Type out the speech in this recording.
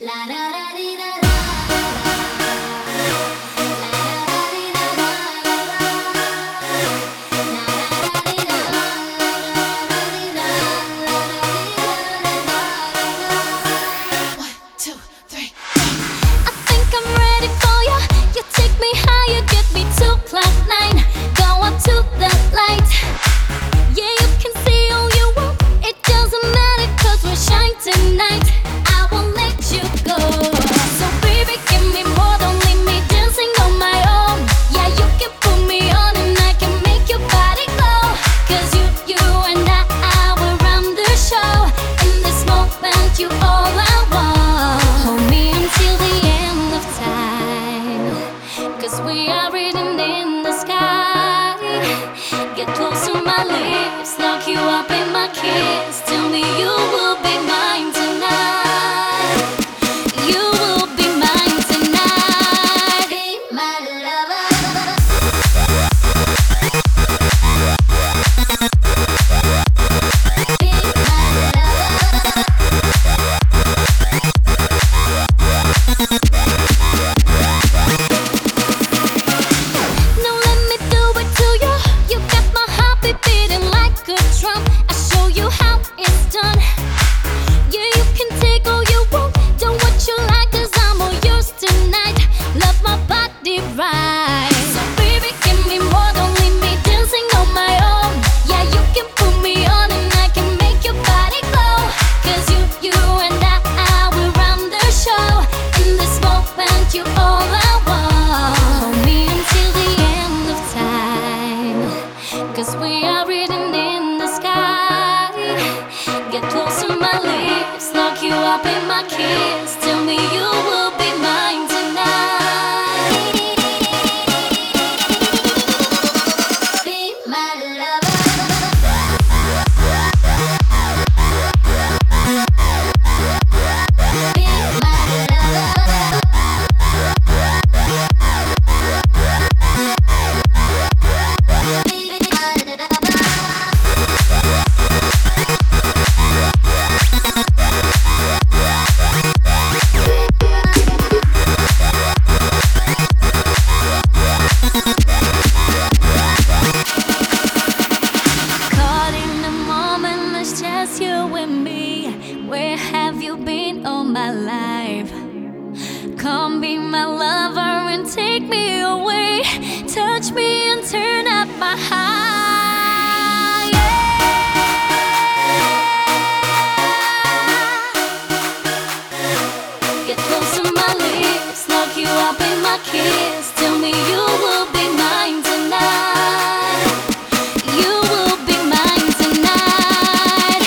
Two, three, I think I'm ready for you. You take me higher, get me. Get close to my lips, lock you up in my kiss. Tell me you will be mine. Cause we are written in the sky. Get close to my lips, lock you up in my kiss. Tell me you will. Come be my lover and take me away. Touch me and turn up my heart. kiss. Tell me you will be mine tonight. You will be mine tonight.